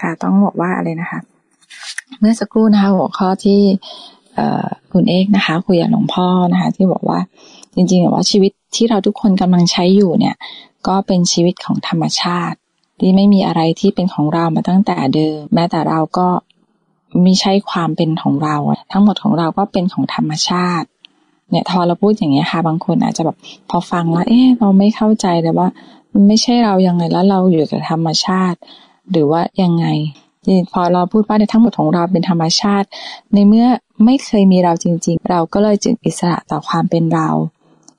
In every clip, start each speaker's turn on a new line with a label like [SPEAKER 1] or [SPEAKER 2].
[SPEAKER 1] ค่ะ ต้องบอกว่าอะไรนะคะ เมื่อสักครู่นะคะหัวข้อที่คุณเอกนะคะคุยกับหลวงพ่อนะคะ ที่บอกว่าจริงๆว่าชีวิตที่เราทุกคนกำลังใช้อยู่เนี่ย ก็เป็นชีวิตของธรรมชาติ ที่ไม่มีอะไรที่เป็นของเรามาตั้งแต่เดิม แม้แต่เราก็ไม่ใช่ความเป็นของเรา ทั้งหมดของเราก็เป็นของธรรมชาติ เนี่ยทอเราพูดอย่างเงี้ยค่ะ บางคนอาจจะแบบพอฟังแล้วเอ๊ะเราไม่เข้าใจเลยว่า ไม่ใช่เรายังไงแล้วเราอยู่กับธรรมชาติ หรือว่ายังไงพอเราพูดว่าในทั้งหมดของเราเป็นธรรมชาติ ในเมื่อไม่เคยมีเราจริง ๆ เราก็เลยจึงอิสระต่อความเป็นเรา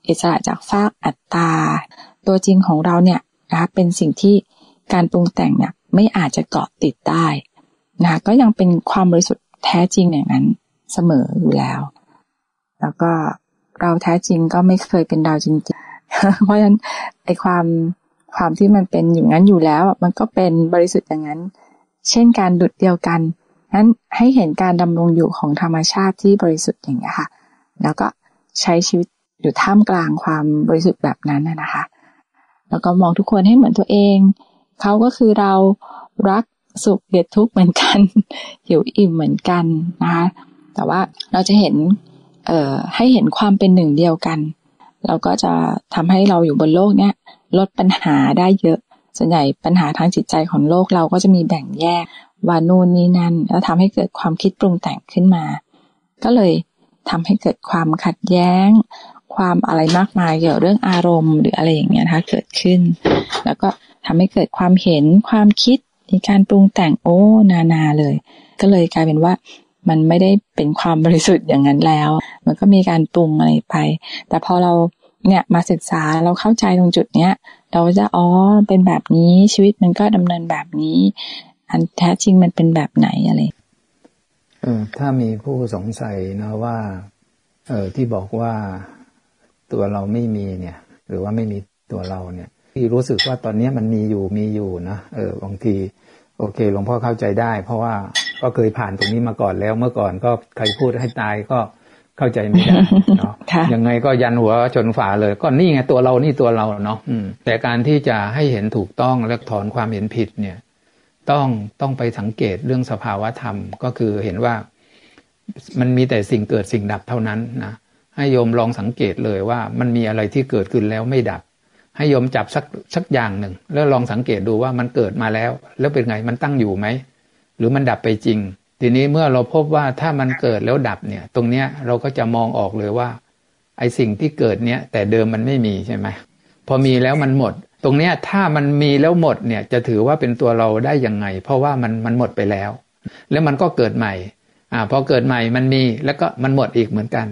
[SPEAKER 1] อิสระจากฟากอัตตา ตัวจริงของเราเนี่ยนะคะเป็นสิ่งที่การปรุงแต่งเนี่ยไม่อาจจะเกาะติดได้นะก็ยังเป็นความบริสุทธิ์แท้จริงอย่างนั้นเสมออยู่แล้ว แล้วก็เราแท้จริงก็ไม่เคยเป็นเราจริงๆ เพราะฉะนั้นไอความ ความที่มันเป็นอย่างนั้นอยู่แล้วมันก็เป็นบริสุทธิ์อย่างนั้น เช่นการดุดเดียวกันนั้นให้เห็นการดำรงอยู่ของธรรมชาติที่บริสุทธิ์อย่างนี้ค่ะ แล้วก็ใช้ชีวิตอยู่ท่ามกลางความบริสุทธิ์แบบนั้นนะคะ แล้วก็มองทุกคนให้เหมือนตัวเอง เขาก็คือเรารักสุขเดือดทุกข์เหมือนกันหิวอิ่มเหมือนกันนะคะ แต่ว่าเราจะเห็น เอ่อ ให้เห็นความเป็นหนึ่งเดียวกัน เราก็จะทำให้เราอยู่บนโลกเนี้ยลดปัญหาได้เยอะ ส่วนใหญ่ปัญหาทางจิตใจของโลกเราก็จะมีแบ่งแยกว่านู่นนี่นั่น แล้วทำให้เกิดความคิดปรุงแต่งขึ้นมา ก็เลยทำให้เกิดความขัดแย้ง ความอะไรมากมายเกี่ยวเรื่องอารมณ์ หรืออะไรอย่างเงี้ยนะคะเกิดขึ้น แล้วก็ทำให้เกิดความเห็นความคิดมีการปรุงแต่งโอ้นานาเลย ก็เลยกลายเป็นว่า มันไม่ได้เป็นความบริสุทธิ์อย่างนั้นแล้ว มันก็มีการปรุงอะไรไป แต่พอเราเนี่ยมาศึกษาเราเข้าใจตรงจุดเนี้ย เราจะอ๋อเป็นแบบนี้ชีวิตมันก็ดำเนินแบบนี้ อันแท้จริงมันเป็นแบบไหนอะไร
[SPEAKER 2] เออถ้ามีผู้สงสัยนะว่า เออที่บอกว่าตัวเราไม่มีเนี่ย หรือว่าไม่มีตัวเราเนี่ย ที่รู้สึกว่าตอนนี้มันมีอยู่มีอยู่นะเออบางที โอเคหลวงพ่อเข้าใจได้ เพราะว่า ก็เคยผ่านตรงนี้มาก่อนแล้วเมื่อก่อนก็ใครพูดให้ตายก็เข้าใจไม่ได้เนาะยังไงก็ยันหัวชนฝาเลยก็นี่ไงตัวเรานี่ตัวเราเนาะแต่การที่จะให้เห็นถูกต้องและถอนความเห็นผิดเนี่ย ต้องต้องไปสังเกตเรื่องสภาวะธรรม ก็คือเห็นว่ามันมีแต่สิ่งเกิดสิ่งดับเท่านั้นนะให้โยมลองสังเกตเลยว่ามันมีอะไรที่เกิดขึ้นแล้วไม่ดับ ให้โยมจับสักสักอย่างหนึ่ง แล้วลองสังเกตดูว่ามันเกิดมาแล้ว แล้วเป็นไงมันตั้งอยู่ไหม หรือมันดับไปจริง ทีนี้เมื่อเราพบว่าถ้ามันเกิดแล้วดับเนี่ย ตรงเนี้ยเราก็จะมองออกเลยว่า ไอสิ่งที่เกิดเนี้ยแต่เดิมมันไม่มีใช่ไหมพอมีแล้วมันหมด ตรงเนี้ยถ้ามันมีแล้วหมดเนี่ยจะถือว่าเป็นตัวเราได้ยังไง เพราะว่ามันมันหมดไปแล้ว แล้วมันก็เกิดใหม่อ่าพอเกิดใหม่มันมีแล้วก็มันหมดอีกเหมือนกัน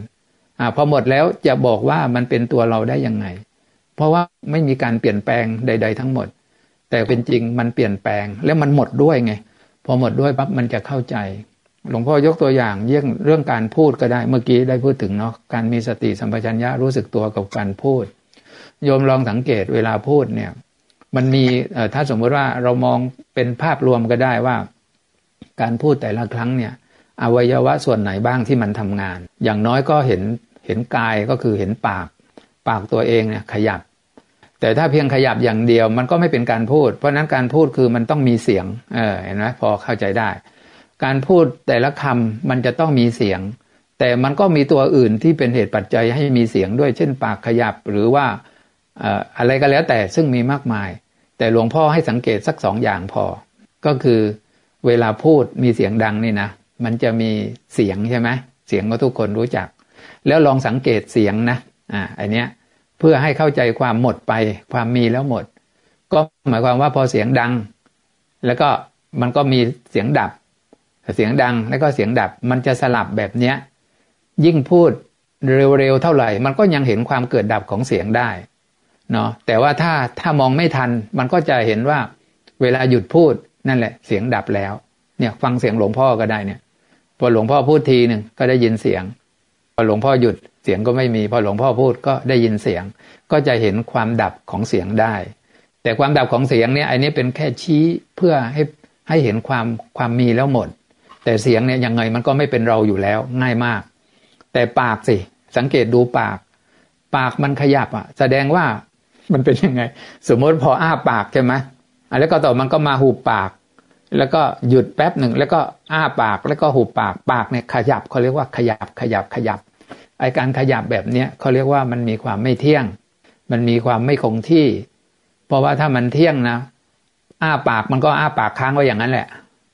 [SPEAKER 2] อ่าพอหมดแล้วจะบอกว่ามันเป็นตัวเราได้ยังไง เพราะว่าไม่มีการเปลี่ยนแปลงใด ๆ ทั้งหมด แต่เป็นจริงมันเปลี่ยนแปลงแล้วมันหมดด้วยไง พอหมดด้วยปั๊บมันจะเข้าใจ หลวงพ่อยกตัวอย่างเรื่องเรื่องการพูดก็ได้เมื่อกี้ได้พูดถึงเนาะการมีสติสัมปชัญญะรู้สึกตัวกับการพูดโยมลองสังเกตเวลาพูดเนี่ย มันมีถ้าสมมติว่าเรามองเป็นภาพรวมก็ได้ว่า การพูดแต่ละครั้งเนี่ย อวัยวะส่วนไหนบ้างที่มันทำงาน อย่างน้อยก็เห็นเห็นกายก็คือเห็นปาก ปากตัวเองเนี่ยขยับ แต่ถ้าเพียงขยับอย่างเดียวมันก็ไม่เป็นการพูด เพราะนั้นการพูดคือมันต้องมีเสียง เออเห็นไหมพอเข้าใจได้ การพูดแต่ละคำมันจะต้องมีเสียง แต่มันก็มีตัวอื่นที่เป็นเหตุปัจจัยให้มีเสียงด้วย เช่น ปากขยับหรือว่าอะไรก็แล้วแต่ซึ่งมีมากมาย แต่หลวงพ่อให้สังเกตสักสองอย่างพอ ก็คือเวลาพูดมีเสียงดังนี่นะ มันจะมีเสียงใช่ไหมเสียงก็ทุกคนรู้จัก แล้วลองสังเกตเสียงนะอ่าอันเนี้ย เพื่อให้เข้าใจความหมดไป ความมีแล้วหมด ก็หมายความว่าพอเสียงดัง แล้วก็มันก็มีเสียงดับ เสียงดังแล้วก็เสียงดับ มันจะสลับแบบเนี้ยยิ่งพูดเร็วๆเท่าไหร่ มันก็ยังเห็นความเกิดดับของเสียงได้เนาะแต่ว่าถ้าถ้ามองไม่ทัน มันก็จะเห็นว่าเวลาหยุดพูดนั่นแหละ เสียงดับแล้ว เนี่ย ฟังเสียงหลวงพ่อก็ได้เนี่ยพอหลวงพ่อพูดทีหนึ่งก็ได้ยินเสียงพอหลวงพ่อหยุด สียงก็ไม่มีพอหลวงพ่อพูดก็ได้ยินเสียง ก็จะเห็นความดับของเสียงได้ แต่ความดับของเสียงเนี่ยอันนี้เป็นแค่ชี้เพื่อให้ให้เห็นความความมีแล้วหมด แต่เสียงเนี่ยยังไงมันก็ไม่เป็นเราอยู่แล้วง่ายมาก แต่ปากสิสังเกตดูปาก ปากมันขยับอะ แสดงว่ามันเป็นยังไง สมมติพออ้าปากใช่ไหมแล้วก็ต่อมันก็มาหูปาก แล้วก็หยุดแป๊บหนึ่งแล้วก็อ้าปากแล้วก็หุบปากปากเนี่ยขยับเขาเรียกว่าขยับขยับขยับ ไอการขยับแบบเนี้ยเขาเรียกว่ามันมีความไม่เที่ยง มันมีความไม่คงที่ เพราะว่าถ้ามันเที่ยงนะ อ้าปากมันก็อ้าปากค้างไว้อย่างนั้นแหละ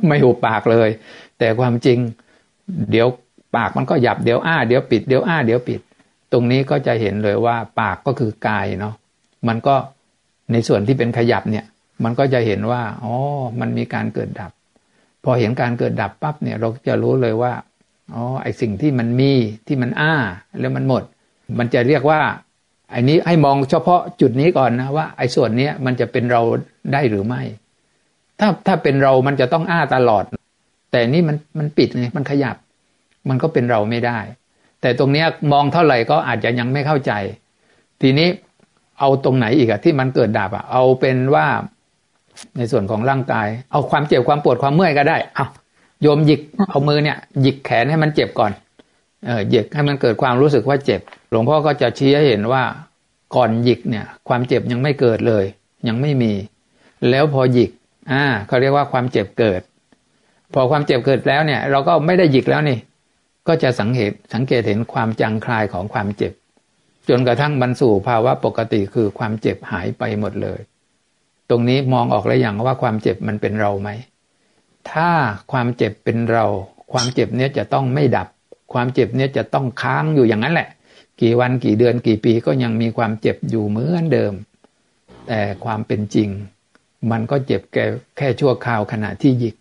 [SPEAKER 2] ไม่หุบปากเลย แต่ความจริง เดี๋ยวปากมันก็หยับเดี๋ยวอ้าเดี๋ยวปิดเดี๋ยวอ้าเดี๋ยวปิด ตรงนี้ก็จะเห็นเลยว่าปากก็คือกายเนาะมันก็ในส่วนที่เป็นขยับเนี่ยมันก็จะเห็นว่า อ๋อ มันมีการเกิดดับ พอเห็นการเกิดดับปั๊บเนี่ย เราจะรู้เลยว่า อ๋อไอสิ่งที่มันมีที่มันอ้าแล้วมันหมด มันจะเรียกว่าไอ้นี้ให้มองเฉพาะจุดนี้ก่อนนะว่าไอ้ส่วนเนี้ยมันจะเป็นเราได้หรือไม่ ถ้าถ้าเป็นเรามันจะต้องอ้าตลอด แต่นี่มันมันปิดไงมันขยับ มันก็เป็นเราไม่ได้ แต่ตรงเนี้ยมองเท่าไหร่ก็อาจจะยังไม่เข้าใจ ทีนี้เอาตรงไหนอีกอะที่มันเกิดดับอะเอาเป็นว่าในส่วนของร่างกาย เอาความเจ็บความปวดความเมื่อยก็ได้เอา โยมหยิกเอามือเนี่ยหยิกแขนให้มันเจ็บก่อน เออหยิกให้มันเกิดความรู้สึกว่าเจ็บ หลวงพ่อก็จะชี้ให้เห็นว่าก่อนหยิกเนี่ย ความเจ็บยังไม่เกิดเลย ยังไม่มี แล้วพอหยิก อ่าเขาเรียกว่าความเจ็บเกิด พอความเจ็บเกิดแล้วเนี่ย เราก็ไม่ได้หยิกแล้วนี่ ก็จะสังเกตสังเกตเห็นความจางคลายของความเจ็บ จนกระทั่งบรรสู่ภาวะปกติคือความเจ็บหายไปหมดเลย ตรงนี้มองออกแล้วอย่างว่าความเจ็บมันเป็นเราไหม ถ้าความเจ็บเป็นเรา ความเจ็บเนี้ยจะต้องไม่ดับ ความเจ็บเนี้ยจะต้องค้างอยู่อย่างนั้นแหละ กี่วันกี่เดือนกี่ปีก็ยังมีความเจ็บอยู่เหมือนเดิม แต่ความเป็นจริง มันก็เจ็บแค่แค่ชั่วคราวขณะที่หยิก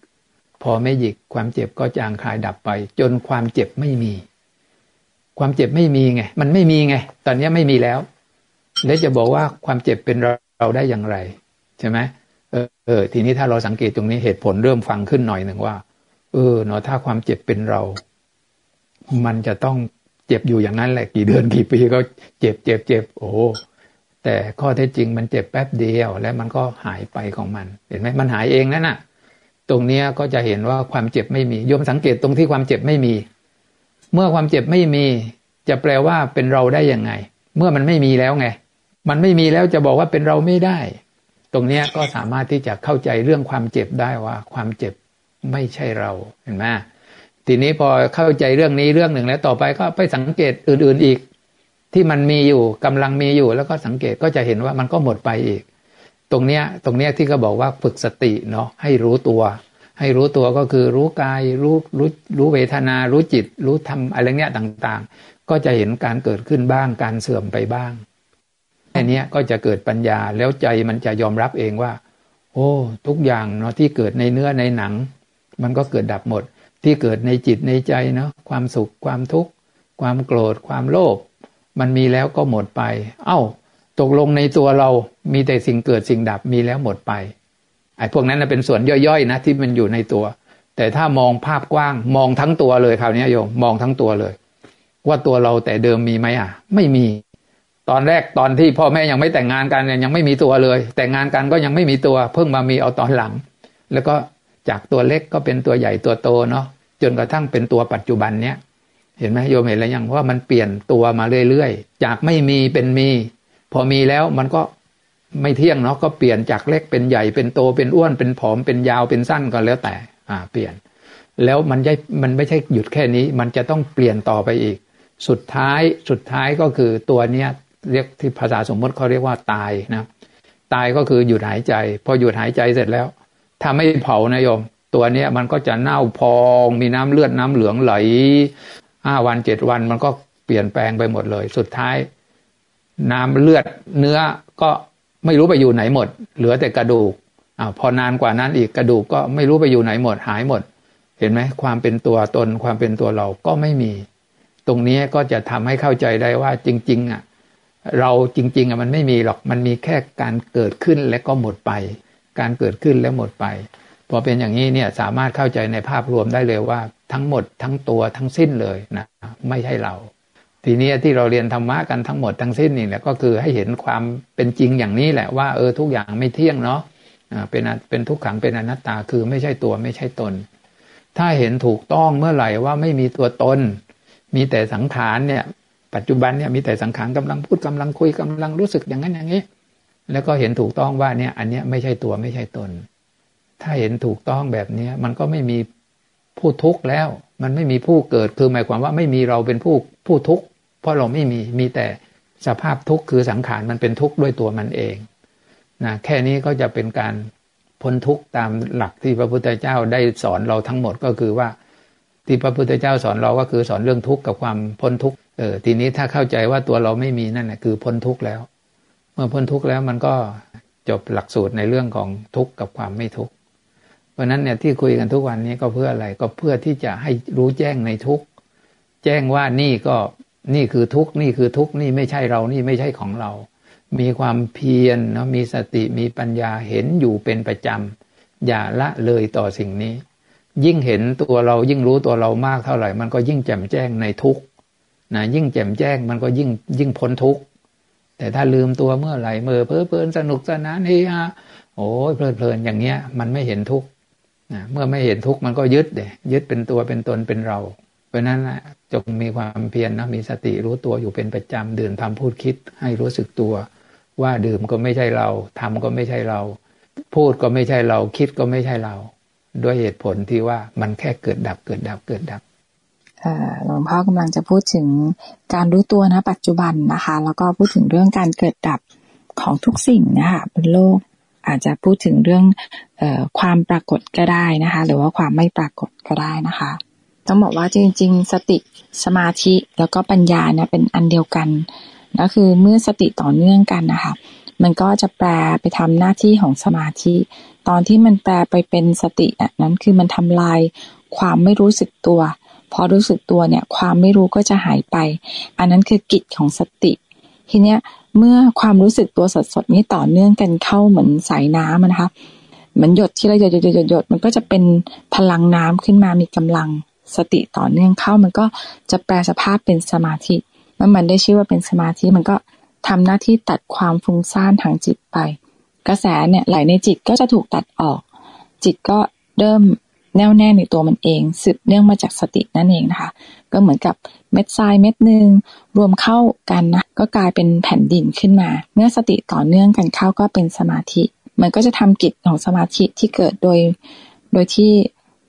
[SPEAKER 2] พอไม่หยิกความเจ็บก็จางคลายดับไป จนความเจ็บไม่มี ความเจ็บไม่มีไง มันไม่มีไง ตอนนี้ไม่มีแล้วแล้วจะบอกว่าความเจ็บเป็นเราได้อย่างไร ใช่ไหมเเออทีนี้ถ้าเราสังเกตตรงนี้เหตุผลเริ่มฟังขึ้นหน่อยหนึ่งว่า เออเนาะถ้าความเจ็บเป็นเรา มันจะต้องเจ็บอยู่อย่างนั้นแหละกี่เดือนกี่ปีก็เจ็บเจ็บเจ็บโอ้แต่ข้อเท็จจริงมันเจ็บแป๊บเดียว แล้วมันก็หายไปของมัน เห็นไหมมันหายเองนั่นน่ะ ตรงเนี้ยก็จะเห็นว่าความเจ็บไม่มีโยมสังเกตตรงที่ความเจ็บไม่มี เมื่อความเจ็บไม่มี จะแปลว่าเป็นเราได้ยังไง เมื่อมันไม่มีแล้วไง มันไม่มีแล้วจะบอกว่าเป็นเราไม่ได้ ตรงนี้ก็สามารถที่จะเข้าใจเรื่องความเจ็บได้ว่า ความเจ็บไม่ใช่เราเห็นไหมทีนี้พอเข้าใจเรื่องนี้เรื่องหนึ่งแล้วต่อไปก็ไปสังเกตอื่น ๆอีก ที่มันมีอยู่กำลังมีอยู่ แล้วก็สังเกตก็จะเห็นว่ามันก็หมดไปอีก ตรงเนี้ยตรงเนี้ยที่เขาบอกว่าฝึกสติเนาะให้รู้ตัว ให้รู้ตัวก็คือรู้กายรู้รู้รู้เวทนา รู้จิต รู้ธรรมอะไรเนี้ยต่างๆ ก็จะเห็นการเกิดขึ้นบ้างการเสื่อมไปบ้าง ค่นี้ก็จะเกิดปัญญาแล้วใจมันจะยอมรับเองว่า โอ้ ทุกอย่างเนาะที่เกิดในเนื้อในหนัง มันก็เกิดดับหมด ที่เกิดในจิตในใจเนาะความสุขความทุกข์ ความโกรธ ความโลภมันมีแล้วก็หมดไป เอา้า ตกลงในตัวเรามีแต่สิ่งเกิดสิ่งดับมีแล้วหมดไปไอ้พวกนั้นเป็นส่วนย่อยๆนะที่มันอยู่ในตัว แต่ถ้ามองภาพกว้างมองทั้งตัวเลยคราวนี้โยมมองทั้งตัวเลย ว่าตัวเราแต่เดิมมีไหมอะ ไม่มี ตอนแรกตอนที่พ่อแม่ยังไม่แต่งงานกันเนี่ยยังไม่มีตัวเลย แต่งงานกันก็ยังไม่มีตัว เพิ่งมามีเอาตอนหลัง แล้วก็จากตัวเล็กก็เป็นตัวใหญ่ตัวโตเนาะจนกระทั่งเป็นตัวปัจจุบันเนี้ยเห็นไหมโยมเห็นแล้วยังว่ามันเปลี่ยนตัวมาเรื่อยๆ จากไม่มีเป็นมี พอมีแล้วมันก็ไม่เที่ยงเนาะก็เปลี่ยนจากเล็กเป็นใหญ่เป็นโตเป็นอ้วนเป็นผอมเป็นยาวเป็นสั้นก็แล้วแต่อ่าเปลี่ยน แล้วมันไม่มันไม่ใช่หยุดแค่นี้ มันจะต้องเปลี่ยนต่อไปอีก สุดท้ายสุดท้ายก็คือตัวเนี้ย เรียกที่ภาษาสมมติเขาเรียกว่าตายนะตายก็คือหยุดหายใจ พอหยุดหายใจเสร็จแล้ว ถ้าไม่เผานะโยม ตัวเนี้ยมันก็จะเน่าพอง มีน้ำเลือดน้ำเหลืองไหลห้าวันเจ็ดวันมันก็เปลี่ยนแปลงไปหมดเลย สุดท้าย น้ำเลือดเนื้อก็ไม่รู้ไปอยู่ไหนหมด เหลือแต่กระดูกอ่าพอนานกว่านั้นอีกกระดูกก็ไม่รู้ไปอยู่ไหนหมดหายหมด เห็นไหมความเป็นตัวตนความเป็นตัวเราก็ไม่มี ตรงนี้ก็จะทำให้เข้าใจได้ว่าจริง ๆ อะ เราจริง ๆอะมันไม่มีหรอกมันมีแค่การเกิดขึ้นและก็หมดไป การเกิดขึ้นแล้วหมดไปพอเป็นอย่างนี้เนี่ยสามารถเข้าใจในภาพรวมได้เลยว่าทั้งหมดทั้งตัวทั้งสิ้นเลยนะไม่ใช่เรา ทีนี้ที่เราเรียนธรรมะกันทั้งหมดทั้งสิ้นนี่แหละก็คือให้เห็นความเป็นจริงอย่างนี้แหละว่าเออทุกอย่างไม่เที่ยงเนาะเป็นเป็นทุกขังเป็นอนัตตาคือไม่ใช่ตัวไม่ใช่ตน ถ้าเห็นถูกต้องเมื่อไหร่ว่าไม่มีตัวตน มีแต่สังขารเนี่ย ปัจจุบันเนี่ยมีแต่สังขารกำลังพูดกำลังคุยกำลังรู้สึกอย่างนั้นอย่างนี้ แล้วก็เห็นถูกต้องว่าเนี่ยอันเนี้ยไม่ใช่ตัวไม่ใช่ตน ถ้าเห็นถูกต้องแบบนี้มันก็ไม่มีผู้ทุกข์แล้ว มันไม่มีผู้เกิดคือหมายความว่าไม่มีเราเป็นผู้ผู้ทุกข์เพราะเราไม่มีมีแต่สภาพทุกข์คือสังขารมันเป็นทุกข์ด้วยตัวมันเองนะแค่นี้ก็จะเป็นการพ้นทุกข์ตามหลักที่พระพุทธเจ้าได้สอนเราทั้งหมดก็คือว่า ที่พระพุทธเจ้าสอนเราก็คือสอนเรื่องทุกข์กับความพ้นทุกข์ เออทีนี้ถ้าเข้าใจว่าตัวเราไม่มีนั่นแหละคือพ้นทุกข์แล้ว เมื่อพ้นทุกข์แล้วมันก็จบหลักสูตรในเรื่องของทุกข์กับความไม่ทุกข์เพราะนั้นเนี่ยที่คุยกันทุกวันนี้ก็เพื่ออะไรก็เพื่อที่จะให้รู้แจ้งในทุกข์แจ้งว่านี่ก็นี่คือทุกข์นี่คือทุกข์นี่ไม่ใช่เรานี่ไม่ใช่ของเรา มีความเพียรเนาะมีสติมีปัญญาเห็นอยู่เป็นประจำอย่าละเลยต่อสิ่งนี้ ยิ่งเห็นตัวเรายิ่งรู้ตัวเรามากเท่าไหร่ มันก็ยิ่งแจ่มแจ้งในทุกข์ นะยิ่งแจ่มแจ้งมันก็ยิ่งยิ่งพ้นทุกข์แต่ถ้าลืมตัวเมื่อไหร่เมื่อเพลิดเพลินสนุกสนานเฮฮาโอ้ยเพลิดเพลินอย่างเงี้ย มันไม่เห็นทุกข์นะเมื่อไม่เห็นทุกข์มันก็ยึดเดยยึดเป็นตัวเป็นตนเป็นเรา เพราะนั้นจงมีความเพียรนนะมีสติรู้ตัวอยู่เป็นประจำดื่มทำพูดคิดให้รู้สึกตัว ว่าดื่มก็ไม่ใช่เราทำก็ไม่ใช่เรา พูดก็ไม่ใช่เราคิดก็ไม่ใช่เรา ด้วยเหตุผลที่ว่ามันแค่เกิดดับเกิดดับเกิดดับ
[SPEAKER 1] หลวงพ่อกำลังจะพูดถึงการรู้ตัวนะปัจจุบันนะคะ แล้วก็พูดถึงเรื่องการเกิดดับของทุกสิ่งนะคะบนโลกอาจจะพูดถึงเรื่องออความปรากฏก็ได้นะคะ หรือว่าความไม่ปรากฏก็ได้นะคะ ต้องบอกว่าจริง ๆ สติสมาธิแล้วก็ปัญญาเนี่ยเป็นอันเดียวกันก็คือเมื่อสติต่อเนื่องกันนะคะมันก็จะแปลไปทำหน้าที่ของสมาธิ ตอนที่มันแปลไปเป็นสตินั้นคือมันทำลายความไม่รู้สึกตัว พอรู้สึกตัวเนี่ย ความไม่รู้ก็จะหายไป อันนั้นคือกิจของสติ ทีเนี้ยเมื่อความรู้สึกตัวสดๆนี้ต่อเนื่องกันเข้าเหมือนสายน้ำนะคะเหมือนหยดที่เราหยดหยดหยดหยดมันก็จะเป็นพลังน้ำขึ้นมามีกำลังสติต่อเนื่องเข้า มันก็จะแปลสภาพเป็นสมาธิเมื่อมันได้ชื่อว่าเป็นสมาธิมันก็ทำหน้าที่ตัดความฟุ้งซ่านทางจิตไป กระแสเนี่ยไหลในจิตก็จะถูกตัดออก จิตก็เริ่ม แน่วแน่ในตัวมันเอง สืบเนื่องมาจากสตินั่นเองนะคะ ก็เหมือนกับเม็ดทรายเม็ดหนึ่งรวมเข้ากันนะก็กลายเป็นแผ่นดินขึ้นมา เมื่อสติต่อเนื่องกันเข้าก็เป็นสมาธิ มันก็จะทำกิจของสมาธิที่เกิดโดย โดยที่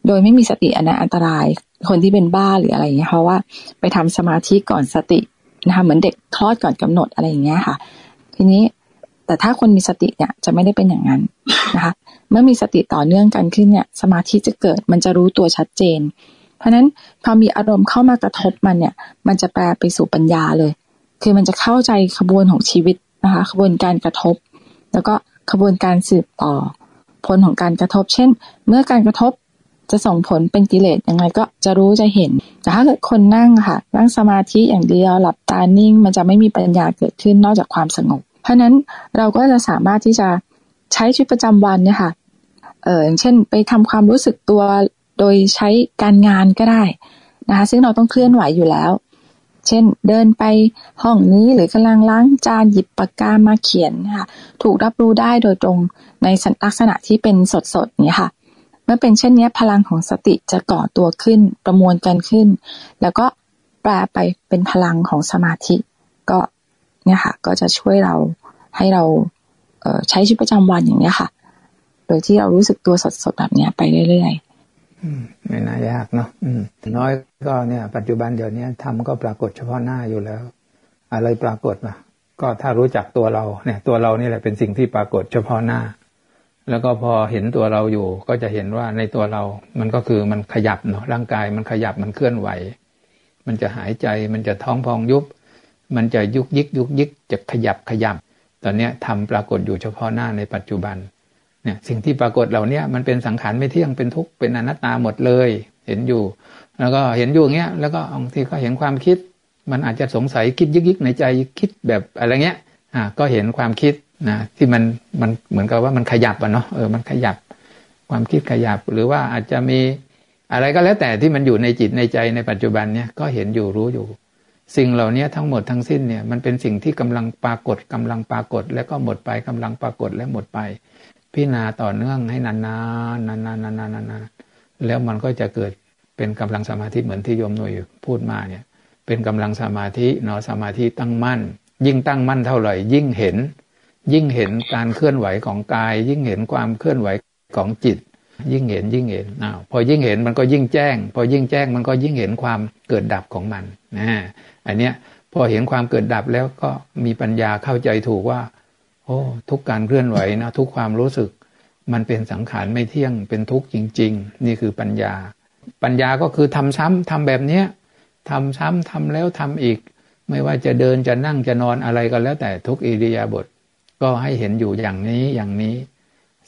[SPEAKER 1] โดยไม่มีสติอันนันอันตราย คนที่เป็นบ้าหรืออะไรอย่างเงี้ยเพราะว่าไปทำสมาธิก่อนสตินะคะเหมือนเด็กคลอดก่อนกำหนดอะไรอย่างเงี้ยค่ะ ทีนี้แต่ถ้าคนมีสติเนี่ยจะไม่ได้เป็นอย่างนั้นนะคะ มื่อมีสติต่อเนื่องกันขึ้นเนี่ยสมาธิจะเกิดมันจะรู้ตัวชัดเจน เพราะฉะนั้นพอมีอารมณ์เข้ามากระทบมันเนี่ย มันจะแปลไปสู่ปัญญาเลย คือมันจะเข้าใจขบวนของชีวิตนะคะขบวนการกระทบ แล้วก็ขบวนการสืบต่อ ผลของการกระทบ เช่น เมื่อการกระทบจะส่งผลเป็นกิเลสยังไงก็จะรู้จะเห็น แต่ถ้าเกิดคนนั่งค่ะ นั่งสมาธิอย่างเดียวหลับตานิ่ง มันจะไม่มีปัญญาเกิดขึ้นนอกจากความสงบ เพราะนั้นเราก็จะสามารถที่จะใช้ชีวิตประจำวันเนี่ยค่ะ เอออย่างเช่น ไปทำความรู้สึกตัวโดยใช้การงานก็ได้นะคะซึ่งเราต้องเคลื่อนไหวอยู่แล้ว เช่นเดินไปห้องนี้หรือกำลังล้างจานหยิบปากกามาเขียนค่ะถูกรับรู้ได้โดยตรงในลักษณะที่เป็นสดๆนี่ยค่ะ เมื่อเป็นเช่นนี้พลังของสติจะก่อตัวขึ้นประมวลกันขึ้น แล้วก็แปลไปเป็นพลังของสมาธิ ก็เนี่ยค่ะก็จะช่วยเราให้เราเใช้ชีวิตประจำวันอย่างนี้ค่ะ โดยที่เรารู้สึกตัวสดๆแบบเนี้ยไปเรื่อย
[SPEAKER 2] ๆไม่น่ายากเนาะน้อยก็เนี่ย ปัจจุบันเดี๋ยวนี้ทำก็ปรากฏเฉพาะหน้าอยู่แล้ว อะไรปรากฏมาก็ถ้ารู้จักตัวเราเนี่ย ตัวเรานี่แหละเป็นสิ่งที่ปรากฏเฉพาะหน้า แล้วก็พอเห็นตัวเราอยู่ ก็จะเห็นว่าในตัวเรา มันก็คือมันขยับเนาะร่างกายมันขยับมันเคลื่อนไหว มันจะหายใจมันจะท้องพองยุบ มันจะยุกยิกยุกยิกจะขยับขยับ ตอนนี้ทำปรากฏอยู่เฉพาะหน้าในปัจจุบัน เนี่ยสิ่งที่ปรากฏเหล่านี้มันเป็นสังขารไม่เที่ยงเป็นทุกข์เป็นอนัตตาหมดเลย เห็นอยู่ แล้วก็เห็นอยู่เงี้ยแล้วก็บางทีก็เห็นความคิด มันอาจจะสงสัยคิดยิกยในใจคิดแบบอะไรเงี้ยอ่าก็เห็นความคิดนะที่มันมันเหมือนกับว่ามันขยับอะเนาะเออมันขยับ ความคิดขยับหรือว่าอาจจะมีอะไรก็แล้วแต่ที่มันอยู่ในจิตในใจในปัจจุบันเนี่ยก็เห็นอยู่รู้อยู่ สิ่งเหล่านี้ทั้งหมดทั้งสิ้นเนี่ยมันเป็นสิ่งที่กำลังปรากฏกำลังปรากฏ แล้วก็หมดไปกำลังปรากฏและหมดไป พิจารณาต่อเนื่องให้นานๆนานๆนานๆนานๆแล้วมันก็จะเกิดเป็นกำลังสมาธิเหมือนที่โยมหน่วยพูดมาเนี่ย เป็นกำลังสมาธิเนาะสมาธิตั้งมั่น ยิ่งตั้งมั่นเท่าไหร่ ยิ่งเห็น ยิ่งเห็นการเคลื่อนไหวของกาย ยิ่งเห็นความเคลื่อนไหวของจิต ยิ่งเห็นยิ่งเห็นอ้าวพอยิ่งเห็นมันก็ยิ่งแจ้ง พอยิ่งแจ้งมันก็ยิ่งเห็นความเกิดดับของมันนะอันเนี้ยพอเห็นความเกิดดับแล้วก็มีปัญญาเข้าใจถูกว่า โอ้ทุกการเคลื่อนไหวนะทุกความรู้สึก มันเป็นสังขารไม่เที่ยงเป็นทุกข์จริง ๆ นี่คือปัญญา ปัญญาก็คือทำซ้ำทำแบบเนี้ยทำซ้ำทำแล้วทำอีก ไม่ว่าจะเดินจะนั่งจะนอนอะไรก็แล้ว แต่ทุกอิริยาบถก็ให้เห็นอยู่อย่างนี้อย่างนี้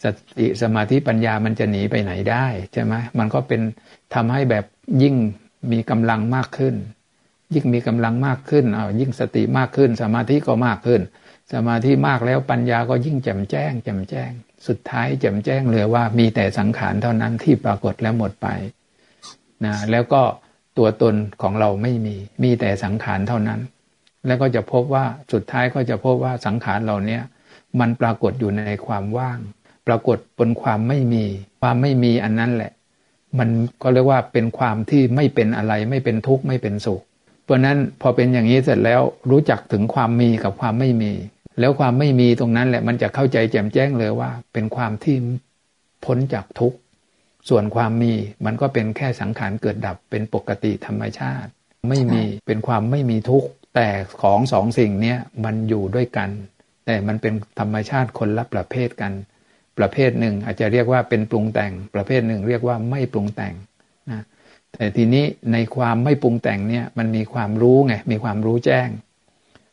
[SPEAKER 2] สติสมาธิปัญญามันจะหนีไปไหนได้ใช่ไหมมันก็เป็นทำให้แบบยิ่งมีกำลังมากขึ้น ยิ่งมีกำลังมากขึ้นเอายิ่งสติมากขึ้น สมาธิก็มากขึ้น สมาธิมากแล้วปัญญาก็ยิ่งแจ่มแจ้ง แจ่มแจ้ง สุดท้ายแจ่มแจ้งเลยว่ามีแต่สังขารเท่านั้นที่ปรากฏแล้วหมดไปนะแล้วก็ตัวตนของเราไม่มี มีแต่สังขารเท่านั้น แล้วก็จะพบว่าสุดท้ายก็จะพบว่าสังขารเหล่านี้มันปรากฏอยู่ในความว่าง ปรากฏบนความไม่มี ความไม่มีอันนั้นแหละ มันก็เรียกว่าเป็นความที่ไม่เป็นอะไร ไม่เป็นทุกข์ไม่เป็นสุข เพราะนั้นพอเป็นอย่างนี้เสร็จแล้วรู้จักถึงความมีกับความไม่มี แล้วความไม่มีตรงนั้นแหละมันจะเข้าใจแจ่มแจ้งเลยว่า เป็นความที่พ้นจากทุกข์ ส่วนความมีมันก็เป็นแค่สังขารเกิดดับเป็นปกติธรรมชาติ ไม่มีเป็นความไม่มีทุกข์ แต่ของสองสิ่งนี้มันอยู่ด้วยกัน แต่มันเป็นธรรมชาติคนละประเภทกัน ประเภทหนึ่งอาจจะเรียกว่าเป็นปรุงแต่ง ประเภทหนึ่งเรียกว่าไม่ปรุงแต่งนะแต่ทีนี้ในความไม่ปรุงแต่งเนี่ยมันมีความรู้ไงมีความรู้แจ้ง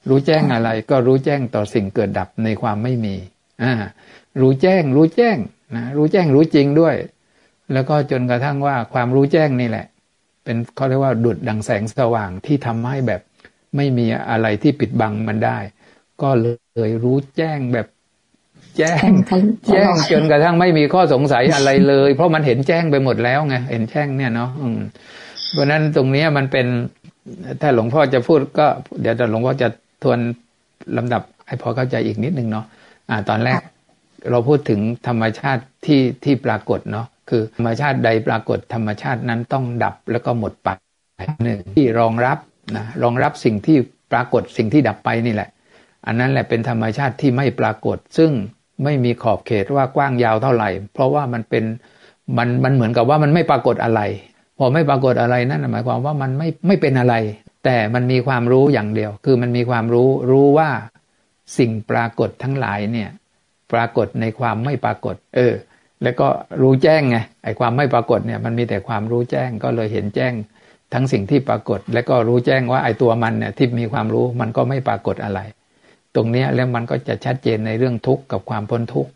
[SPEAKER 2] รู้แจ้งอะไรก็รู้แจ้งต่อสิ่งเกิดดับในความไม่มีอ่ารู้แจ้งรู้แจ้งนะรู้แจ้งรู้จริงด้วย แล้วก็จนกระทั่งว่าความรู้แจ้งนี่แหละ เป็นเขาเรียกว่าดุดดังแสงสว่างที่ทำให้แบบไม่มีอะไรที่ปิดบังมันได้ ก็เลยรู้แจ้งแบบแจ้งแจ้งจนกระทั่งไม่มีข้อสงสัยอะไรเลย เพราะมันเห็นแจ้งไปหมดแล้วไงเห็นแจ้งเนี่ยเนาะเพราะนั้นตรงนี้มันเป็นถ้าหลวงพ่อจะพูดก็ เดี๋ยวหลวงพ่อจะ ทวนลำดับให้พอเข้าใจอีกนิดนึงเนาะอ่า ตอนแรกเราพูดถึงธรรมชาติที่ที่ปรากฏเนาะคือธรรมชาติใดปรากฏธรรมชาตินั้นต้องดับแล้วก็หมดไปหนึ่งที่รองรับนะรองรับสิ่งที่ปรากฏสิ่งที่ดับไปนี่แหละ อันนั้นแหละเป็นธรรมชาติที่ไม่ปรากฏ ซึ่งไม่มีขอบเขตว่ากว้างยาวเท่าไหร่ เพราะว่ามันเป็นมันมันเหมือนกับว่ามันไม่ปรากฏอะไร พอไม่ปรากฏอะไรนั่นหมายความว่ามันไม่ไม่เป็นอะไร แต่มันมีความรู้อย่างเดียว คือมันมีความรู้รู้ว่าสิ่งปรากฏทั้งหลายเนี่ย ปรากฏในความไม่ปรากฏ เออ แล้วก็รู้แจ้งไงไอ้ความไม่ปรากฏเนี่ย มันมีแต่ความรู้แจ้งก็เลยเห็นแจ้ง ทั้งสิ่งที่ปรากฏ แล้วก็รู้แจ้งว่าไอ้ตัวมันเนี่ยที่มีความรู้มันก็ไม่ปรากฏอะไร ตรงนี้แล้วมันก็จะชัดเจนในเรื่องทุกข์กับความพ้นทุกข์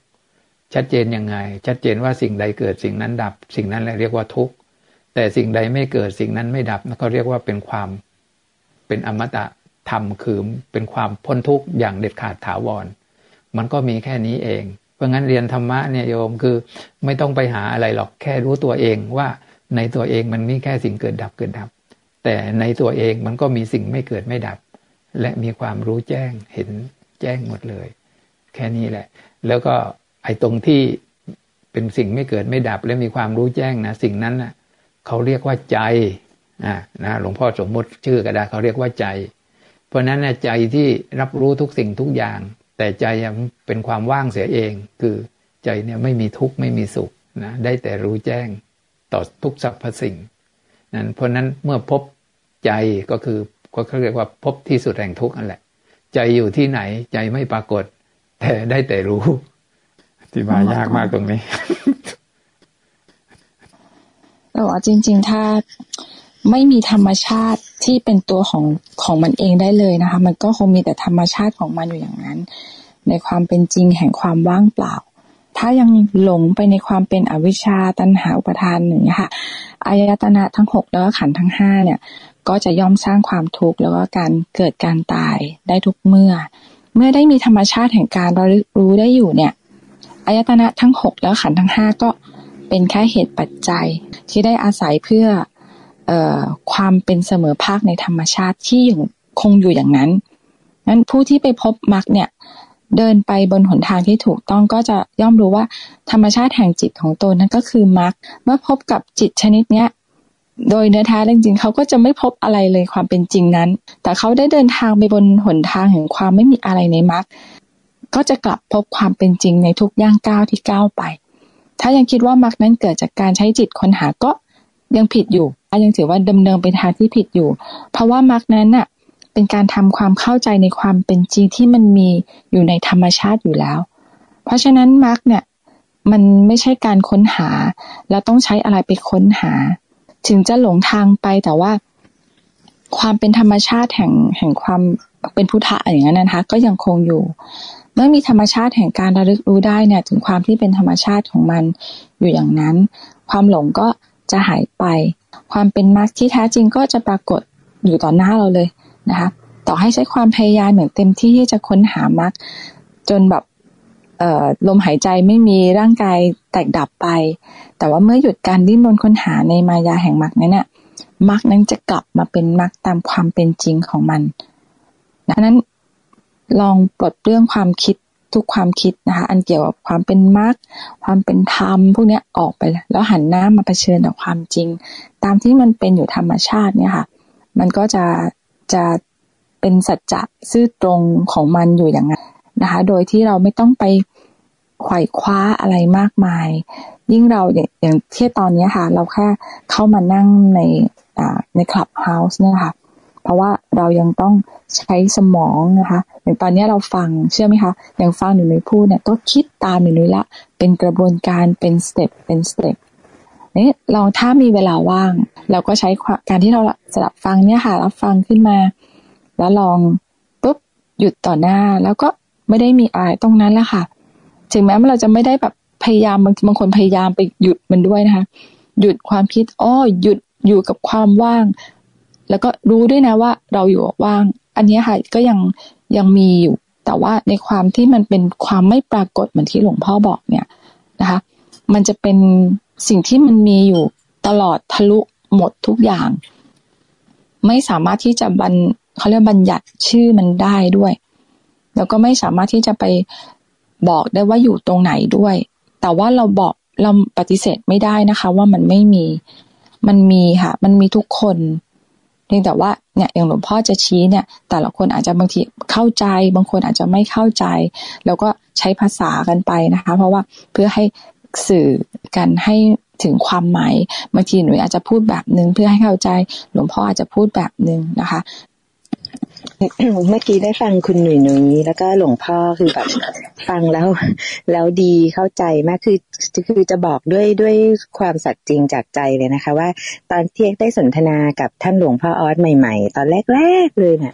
[SPEAKER 2] ชัดเจนยังไง ชัดเจนว่าสิ่งใดเกิดสิ่งนั้นดับ สิ่งนั้นเรียกว่าทุกข์แต่สิ่งใดไม่เกิดสิ่งนั้นไม่ดับก็เรียกว่าเป็นความ เป็นอมตะธรรมคือเป็นความพ้นทุกข์อย่างเด็ดขาดถาวร มันก็มีแค่นี้เอง เพราะงั้นเรียนธรรมะเนี่ยโยมคือไม่ต้องไปหาอะไรหรอกแค่รู้ตัวเองว่าในตัวเองมันมีแค่สิ่งเกิดดับเกิดดับ แต่ในตัวเองมันก็มีสิ่งไม่เกิดไม่ดับ และมีความรู้แจ้งเห็นแจ้งหมดเลย แค่นี้แหละ แล้วก็ไอ้ตรงที่เป็นสิ่งไม่เกิดไม่ดับ และมีความรู้แจ้งนะสิ่งนั้นนะเขาเรียกว่าใจ อ่านะหลวงพ่อสมมติชื่อก็ได้เขาเรียกว่าใจ เพราะนั้นนะใจที่รับรู้ทุกสิ่งทุกอย่าง แต่ใจเป็นความว่างเสียเอง คือใจเนี่ยไม่มีทุกข์ไม่มีสุขนะได้แต่รู้แจ้งต่อทุกสรรพสิ่งนั้นเพราะนั้นเมื่อพบใจก็คือก็เขาเรียกว่าพบที่สุดแห่งทุกข์นั่นแหละ ใจอยู่ที่ไหนใจไม่ปรากฏ แต่ได้แต่รู้ที่มายากมากตรงนี้
[SPEAKER 1] แต่ว่าจริง ๆ ถ้า ไม่มีธรรมชาติที่เป็นตัวของของมันเองได้เลยนะคะ มันก็คงมีแต่ธรรมชาติของมันอยู่อย่างนั้น ในความเป็นจริงแห่งความว่างเปล่า ถ้ายังหลงไปในความเป็นอวิชชาตันหาอุปทานหนึ่งค่ะอายตนะทั้งหกแล้วก็ขันทั้งห้าเนี่ย ก็จะย่อมสร้างความทุกข์แล้วก็การเกิดการตายได้ทุกเมื่อ เมื่อได้มีธรรมชาติแห่งการระลึกรู้ได้อยู่เนี่ยอายตนะทั้งหกแล้วขันทั้งห้าก็เป็นแค่เหตุปัจจัยที่ได้อาศัยเพื่อ ความเป็นเสมอภาคในธรรมชาติที่อยู่คงอยู่อย่างนั้นนั้นผู้ที่ไปพบมรรคเนี่ยเดินไปบนหนทางที่ถูกต้องก็จะย่อมรู้ว่าธรรมชาติแห่งจิตของตนนั้นก็คือมรรคเมื่อพบกับจิตชนิดเนี้ยโดยเนื้อแท้จริงๆเขาก็จะไม่พบอะไรเลยความเป็นจริงนั้น แต่เขาได้เดินทางไปบนหนทางแห่งความไม่มีอะไรในมรรคก็จะกลับพบความเป็นจริงในทุกย่างก้าวที่ก้าวไป ถ้ายังคิดว่ามรรคนั้นเกิดจากการใช้จิตค้นหาก็ยังผิดอยู่ ยังถือว่าดำเนินไปทางที่ผิดอยู่ เพราะว่ามรรคนั้นน่ะเป็นการทำความเข้าใจในความเป็นจริงที่มันมีอยู่ในธรรมชาติอยู่แล้ว เพราะฉะนั้นมรรคเนี่ยมันไม่ใช่การค้นหา แล้วต้องใช้อะไรไปค้นหา ถึงจะหลงทางไปแต่ว่า ความเป็นธรรมชาติแห่งแห่งความเป็นพุทธะอย่างนั้นนะคะก็ยังคงอยู่ เมื่อมีธรรมชาติแห่งการระลึกรู้ได้เนี่ย ถึงความที่เป็นธรรมชาติของมันอยู่อย่างนั้น ความหลงก็จะหายไป ความเป็นมรรคที่แท้จริงก็จะปรากฏอยู่ต่อหน้าเราเลยนะคะ ต่อให้ใช้ความพยายามอย่างเต็มที่ที่จะค้นหามรรคจนแบบลมหายใจไม่มีร่างกายแตกดับไป แต่ว่าเมื่อหยุดการดิ้นรนค้นหาในมายาแห่งมรรคนั้นเนี่ยมรรคนั้นจะกลับมาเป็นมรรคตามความเป็นจริงของมันดังนั้นลองปลดเรื่องความคิด ทุกความคิดนะคะ อันเกี่ยวกับความเป็นมรรคความเป็นธรรมพวกนี้ออกไป แล้วหันหน้ามาเผชิญกับความจริง ตามที่มันเป็นอยู่ธรรมชาติเนี่ยค่ะ มันก็จะจะเป็นสัจจะซื่อตรงของมันอยู่อย่างนั้นนะคะ โดยที่เราไม่ต้องไปไขว่คว้าอะไรมากมาย ยิ่งเราอย่างอย่างที่ตอนนี้ค่ะ เราแค่เข้ามานั่งในในคลับเฮาส์เนี่ยค่ะ เพราะว่าเรายังต้อง ใช้สมองนะคะอย่างตอนนี้เราฟังเชื่อไหมคะอย่างฟังหนูนุ้ยพูดเนี่ยก็คิดตามหนูนุ้ยละ เป็นกระบวนการเป็น step เป็น step นี่เราถ้ามีเวลาว่าง เราก็ใช้การที่เราสลับฟังเนี่ยค่ะรับฟังขึ้นมา แล้วลองปุ๊บหยุดต่อหน้า แล้วก็ไม่ได้มีอะไรตรงนั้นแหละค่ะ ถึงแม้ว่าเราจะไม่ได้แบบพยายามบางบางคนพยายามไปหยุดมันด้วยนะคะ หยุดความคิดอ้อหยุดอยู่กับความว่าง แล้วก็รู้ด้วยนะว่าเราอยู่ว่าง อันนี้ค่ะก็ยังยังมีอยู่ แต่ว่าในความที่มันเป็นความไม่ปรากฏเหมือนที่หลวงพ่อบอกเนี่ยนะคะ มันจะเป็นสิ่งที่มันมีอยู่ตลอดทะลุหมดทุกอย่าง ไม่สามารถที่จะบันเขาเรียกบัญญัติชื่อมันได้ด้วย แล้วก็ไม่สามารถที่จะไปบอกได้ว่าอยู่ตรงไหนด้วย แต่ว่าเราบอกเราปฏิเสธไม่ได้นะคะ ว่ามันไม่มี มันมีค่ะ มันมีทุกคน เพียงแต่ว่าเนี่ยอย่างหลวงพ่อจะชี้เนี่ย แต่ละคนอาจจะบางทีเข้าใจ บางคนอาจจะไม่เข้าใจ แล้วก็ใช้ภาษากันไปนะคะ เพราะว่าเพื่อให้สื่อกันให้ถึงความหมายบางทีหนูอาจจะพูดแบบนึงเพื่อให้เข้าใจ หลวงพ่ออาจจะพูดแบบนึงนะคะ
[SPEAKER 3] เมื่อกี้ได้ฟังคุณหนุ่ยหนุ่ยแล้วก็หลวงพ่อคือแบบฟังแล้วแล้วดีเข้าใจมากคือคือจะบอกด้วยด้วยความสัตย์จริงจากใจเลยนะคะ ว่าตอนที่ได้สนทนากับท่านหลวงพ่อออสใหม่ ๆ ตอนแรกๆเลยเนี่ย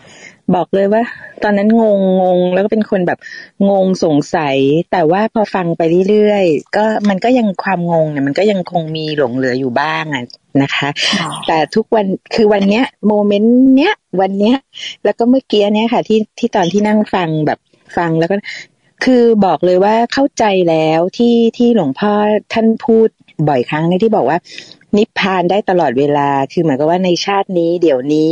[SPEAKER 3] บอกเลยว่า ตอนนั้นงงงงแล้วก็เป็นคนแบบงงสงสัย แต่ว่าพอฟังไปเรื่อยๆก็มันก็ยังความงงเนี่ยมันก็ยังคงมีหลงเหลืออยู่บ้างอะนะคะ แต่ทุกวันคือวันเนี้ยโมเมนต์เนี้ยวันเนี้ย แล้วก็เมื่อกี้เนี้ยค่ะ ที่ที่ตอนที่นั่งฟังแบบฟังแล้วก็คือบอกเลยว่าเข้าใจแล้วที่ที่หลวงพ่อท่านพูดบ่อยครั้งในที่บอกว่า นิพพานได้ตลอดเวลา คือเหมือนกับว่าในชาตินี้ เดี๋ยวนี้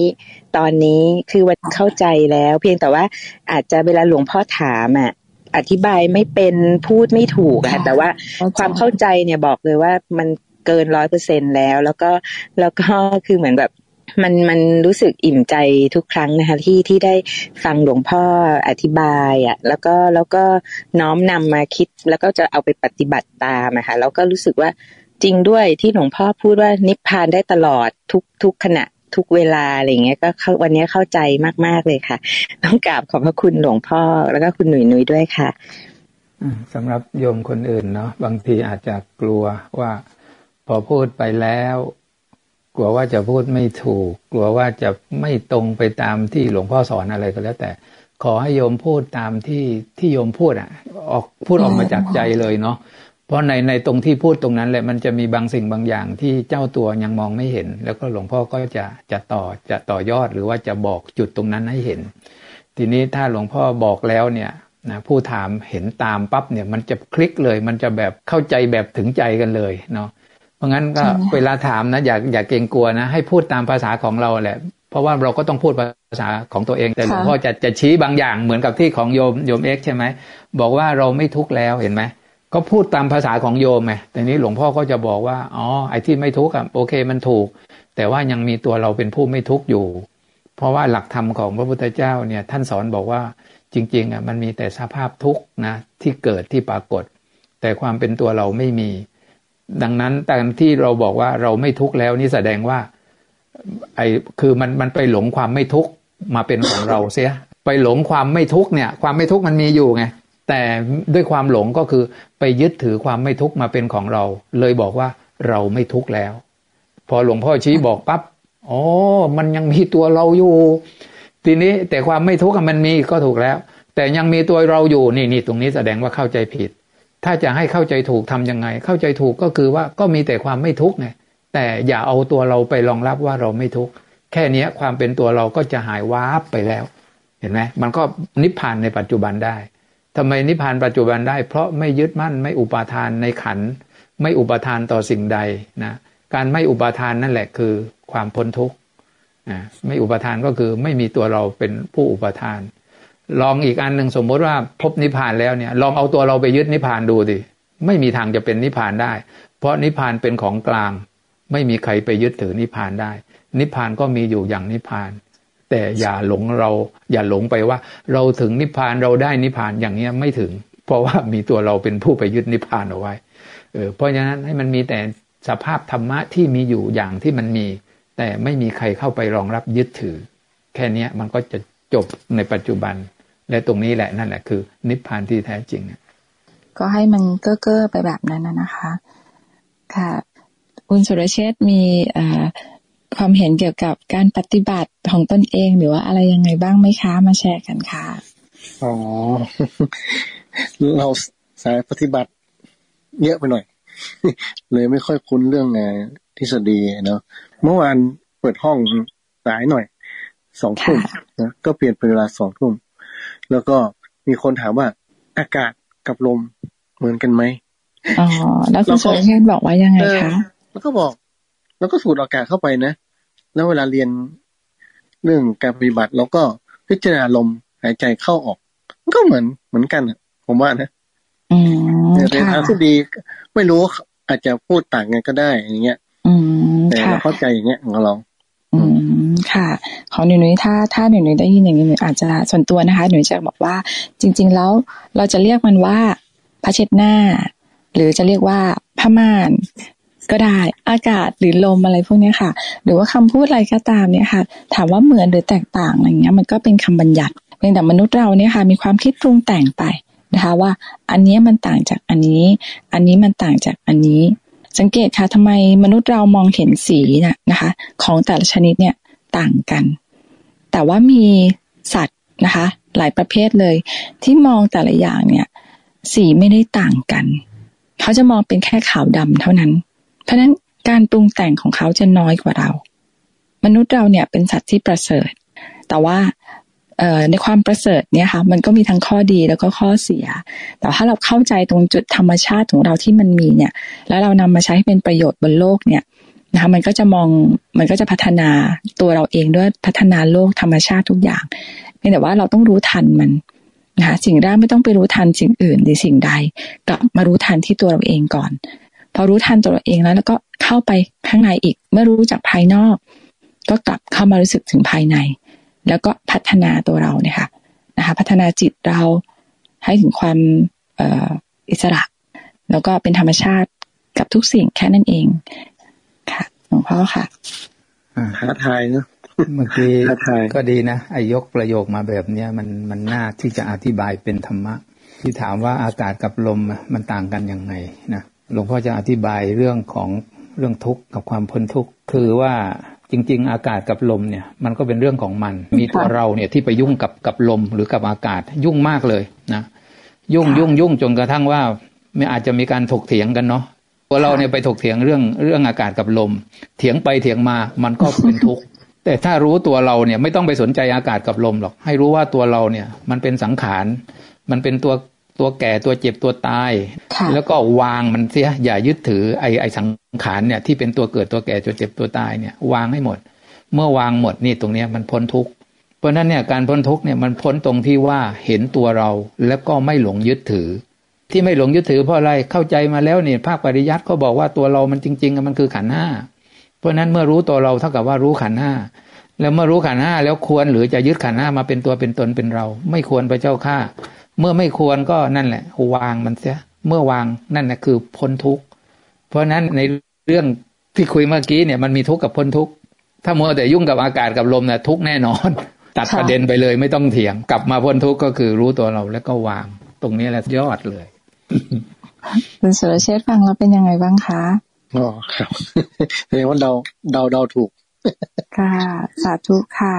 [SPEAKER 3] ตอนนี้คือวันเข้าใจแล้ว เพียงแต่ว่าอาจจะเวลาหลวงพ่อถามอะอธิบายไม่เป็นพูดไม่ถูกค่ะแต่ว่าความเข้าใจเนี่ยบอกเลยว่ามันเกินร้อยเปอร์เซ็นแล้ว แล้วก็แล้วก็คือเหมือนแบบมันมันรู้สึกอิ่มใจทุกครั้งนะคะที่ที่ได้ฟังหลวงพ่ออธิบายอะแล้วก็แล้วก็น้อมนำมาคิดแล้วก็จะเอาไปปฏิบัติตามนะคะแล้วก็รู้สึกว่า จริงด้วยที่หลวงพ่อพูดว่านิพพานได้ตลอดทุกทุกขณะทุกเวลาอะไรเงี้ยก็วันนี้เข้าใจมาก ๆ เลยค่ะ ต้องกราบขอบพระคุณหลวงพ่อแล้วก็คุณหนุ่ยนุ้ยด้วยค่ะ
[SPEAKER 2] สำหรับโยมคนอื่นเนาะบางทีอาจจะกลัวว่า พอพูดไปแล้ว กลัวว่าจะพูดไม่ถูก กลัวว่าจะไม่ตรงไปตามที่หลวงพ่อสอนอะไรก็แล้ว แต่ ขอให้โยมพูดตามที่ที่โยมพูดอะ ออกพูดออกมาจากใจเลยเนาะ เพราะในในตรงที่พูดตรงนั้นแหละมันจะมีบางสิ่งบางอย่างที่เจ้าตัวยังมองไม่เห็น แล้วก็หลวงพ่อก็จะจะต่อจะต่อยอดหรือว่าจะบอกจุดตรงนั้นให้เห็น ทีนี้ถ้าหลวงพ่อบอกแล้วเนี่ยนะผู้ถามเห็นตามปั๊บเนี่ยมันจะคลิกเลย มันจะแบบเข้าใจแบบถึงใจกันเลยเนาะเพราะงั้นก็เวลาถามนะอย่าอย่าเกรงกลัวนะ ให้พูดตามภาษาของเราแหละ เพราะว่าเราก็ต้องพูดภาษาของตัวเอง แต่หลวงพ่อจะจะชี้บางอย่างเหมือนกับที่ของโยมโยมเอ็กใช่ไหมบอกว่าเราไม่ทุกข์แล้วเห็นไหม ก็พูดตามภาษาของโยมไงแต่นี้หลวงพ่อก็จะบอกว่า อ๋อ ไอ้ที่ไม่ทุกข์อะโอเคมันถูก แต่ว่ายังมีตัวเราเป็นผู้ไม่ทุกข์อยู่ เพราะว่าหลักธรรมของพระพุทธเจ้าเนี่ย ท่านสอนบอกว่าจริงๆอะมันมีแต่สภาพทุกข์นะที่เกิดที่ปรากฏ แต่ความเป็นตัวเราไม่มี ดังนั้นแต่ที่เราบอกว่าเราไม่ทุกข์แล้วนี่แสดงว่า ไอ้คือมันมันไปหลงความไม่ทุกข์มาเป็นของเราเสีย ไปหลงความไม่ทุกข์เนี่ย ความไม่ทุกข์มันมีอยู่ไง แต่ด้วยความหลงก็คือไปยึดถือความไม่ทุกข์มาเป็นของเรา เลยบอกว่าเราไม่ทุกข์แล้ว พอหลวงพ่อชี้บอกปับ๊บอ๋อมันยังมีตัวเราอยู่ ทีนี้แต่ความไม่ทุกข์มันมีก็ถูกแล้ว แต่ยังมีตัวเราอยู่นี่นี่ตรงนี้แสดงว่าเข้าใจผิด ถ้าจะให้เข้าใจถูกทํำยังไง เข้าใจถูกก็คือว่าก็มีแต่ความไม่ทุกข์ไงแต่อย่าเอาตัวเราไปรองรับว่าเราไม่ทุกข์แค่นี้ความเป็นตัวเราก็จะหายวาบไปแล้ว เห็นไหมมันก็นิพพานในปัจจุบันได้ ทำไมนิพพานปัจจุบันได้ เพราะไม่ยึดมั่นไม่อุปาทานในขัน ไม่อุปาทานต่อสิ่งใดนะการไม่อุปาทานนั่นแหละคือความพ้นทุกข์ไม่อุปทานก็คือไม่มีตัวเราเป็นผู้อุปทาน ลองอีกอันหนึ่งสมมติว่าพบนิพพานแล้วเนี่ยลองเอาตัวเราไปยึดนิพพานดูดิไม่มีทางจะเป็นนิพพานได้ เพราะนิพพานเป็นของกลาง ไม่มีใครไปยึดถือนิพพานได้ นิพพานก็มีอยู่อย่างนิพพาน แต่อย่าหลงเรา อย่าหลงไปว่า เราถึงนิพพานเราได้นิพพานอย่างนี้ไม่ถึง เพราะว่ามีตัวเราเป็นผู้ไปยึดนิพพานเอาไว้เออเพราะฉะนั้นให้มันมีแต่สภาพธรรมะที่มีอยู่อย่างที่มันมี แต่ไม่มีใครเข้าไปรองรับยึดถือ แค่นี้มันก็จะจบในปัจจุบัน และตรงนี้แหละนั่นแหละคือ นิพพานที่แท้จริง
[SPEAKER 1] ก็ให้มันเก้อเก้อไปแบบนั้นนะคะ ค่ะ คุณสุรเชษมี ความเห็นเกี่ยวกับการปฏิบัติของตนเอง หรือว่าอะไรยังไงบ้างไหมคะมาแชร์กันค่ะ
[SPEAKER 4] อ๋อเราสายปฏิบัติ เยอะไปหน่อย เลยไม่ค่อยคุ้นเรื่องทฤษฎีเนาะเมื่อวานเปิดห้องสายหน่อยสองทุ่มนะก็เปลี่ยนเป็นเวลาสองทุ่มแล้วก็มีคนถามว่า อากาศกับลมเหมือนกันไหม
[SPEAKER 1] อ๋อแล้วคุณสุรเชษบอกว่ายังไงคะ
[SPEAKER 4] แล้วก็บอก แล้วก็สูดอากาศเข้าไปนะ แล้วเวลาเรียนเรื่องการปฏิบัติเราก็พิจารณาลมหายใจเข้าออก มันก็เหมือนเหมือนกันผมว่านะแต่ทางที่ดีไม่รู้อาจจะพูดต่างกันก็ได้อย่างเงี้ยแต่เราเข้าใจอย่างเงี้ยของเรา
[SPEAKER 1] อืมค่ะ ของหนูนุ้ยถ้าถ้าหนูนุ้ยได้ยินอย่างนี้หนูอาจจะส่วนตัวนะคะหนูจะบอกว่า จริง ๆ แล้วเราจะเรียกมันว่าพระเช็ดหน้า หรือจะเรียกว่าผ้าม่าน ก็ได้ อากาศหรือลมอะไรพวกนี้ค่ะ หรือว่าคำพูดอะไรก็ตามเนี่ยค่ะ ถามว่าเหมือนหรือแตกต่างอะไรเงี้ยมันก็เป็นคำบัญญัติเพียงแต่มนุษย์เราเนี่ยค่ะมีความคิดปรุงแต่งไปนะคะว่าอันนี้มันต่างจากอันนี้ อันนี้มันต่างจากอันนี้ สังเกตค่ะทำไมมนุษย์เรามองเห็นสีนะนะคะ ของแต่ละชนิดเนี่ยต่างกัน แต่ว่ามีสัตว์นะคะ หลายประเภทเลย ที่มองแต่ละอย่างเนี่ยสีไม่ได้ต่างกัน เขาจะมองเป็นแค่ขาวดำเท่านั้น เพราะนั้นการปรุงแต่งของเขาจะน้อยกว่าเรา มนุษย์เราเนี่ยเป็นสัตว์ที่ประเสริฐ แต่ว่าในความประเสริฐเนี่ยค่ะมันก็มีทั้งข้อดีแล้วก็ข้อเสีย แต่ถ้าเราเข้าใจตรงจุดธรรมชาติของเราที่มันมีเนี่ย แล้วเรานำมาใช้ให้เป็นประโยชน์บนโลกเนี่ยนะคะมันก็จะมองมันก็จะพัฒนาตัวเราเองด้วยพัฒนาโลกธรรมชาติทุกอย่างเพียงแต่ว่าเราต้องรู้ทันมันนะคะสิ่งแรกไม่ต้องไปรู้ทันสิ่งอื่นหรือสิ่งใดกลับมารู้ทันที่ตัวเราเองก่อน พอรู้ทันตัวเราเองแล้ว แล้วก็เข้าไปข้างในอีก เมื่อรู้จากภายนอก ก็กลับเข้ามารู้สึกถึงภายใน แล้วก็พัฒนาตัวเราเนี่ยค่ะนะคะ พัฒนาจิตเราให้ถึงความอิสระ แล้วก็เป็นธรรมชาติกับทุกสิ่งแค่นั้นเอง ค่ะหลวงพ่อค่ะ
[SPEAKER 4] ท้าทายเนาะ
[SPEAKER 2] เมื่อกี้ก็ดีนะไอยกประโยคมาแบบเนี้ยมันมันน่าที่จะอธิบายเป็นธรรมะ ที่ถามว่าอากาศกับลมมันต่างกันยังไงนะ หลวงพ่อจะอธิบายเรื่องของเรื่องทุกข์กับความพ้นทุกข์คือว่าจริง ๆ อากาศกับลมเนี่ยมันก็เป็นเรื่องของมัน มีตัวเราเนี่ยที่ไปยุ่งกับกับลมหรือกับอากาศยุ่งมากเลยนะยุ่งยุ่งยุ่งจนกระทั่งว่าไม่อาจจะมีการถกเถียงกันเนาะตัวเราเนี่ยไปถกเถียงเรื่องเรื่องอากาศกับลม เถียงไปเถียงมามันก็เป็นทุกข์แต่ถ้ารู้ตัวเราเนี่ยไม่ต้องไปสนใจอากาศกับลมหรอก ให้รู้ว่าตัวเราเนี่ยมันเป็นสังขาร มันเป็นตัว ตัวแก่ตัวเจ็บตัวตาย แล้วก็วางมันเสียอย่ายึดถือไอ้ไอ้สังขารเนี่ยที่เป็นตัวเกิดตัวแก่ตัวเจ็บตัวตายเนี่ยวางให้หมด เมื่อวางหมดนี่ตรงเนี้ยมันพ้นทุกข์เพราะนั้นเนี่ยการพ้นทุกข์เนี่ยมันพ้นตรงที่ว่าเห็นตัวเราแล้วก็ไม่หลงยึดถือ ที่ไม่หลงยึดถือเพราะอะไรเข้าใจมาแล้วเนี่ยภาคปริยัติก็บอกว่าตัวเรามันจริง ๆ มันคือขันห้าเพราะนั้นเมื่อรู้ตัวเราเท่ากับว่ารู้ขันห้าแล้วเมื่อรู้ขันห้าแล้วควรหรือจะยึดขันห้ามาเป็นตัวเป็นตนเป็นเรา ไม่ควรพระเจ้าข้า เมื่อไม่ควรก็นั่นแหละวางมันเสีย เมื่อวางนั่นแหละคือพ้นทุกข์เพราะนั้นในเรื่องที่คุยเมื่อกี้เนี่ยมันมีทุกข์กับพ้นทุกข์ถ้ามัวแต่ยุ่งกับอากาศกับลมเนี่ยทุกข์แน่นอน ตัดประเด็นไปเลยไม่ต้องเถียง กลับมาพ้นทุกข์ก็คือรู้ตัวเราแล้วก็วาง ตรงนี้แหละยอดเลย
[SPEAKER 1] คุณสุรเชษฐ์ฟังแล้วเป็นยังไงบ้างคะ
[SPEAKER 4] อ๋อครับแสดงว่าเดาเดาเดาถูก
[SPEAKER 1] ค่ะ สาธุค่ะ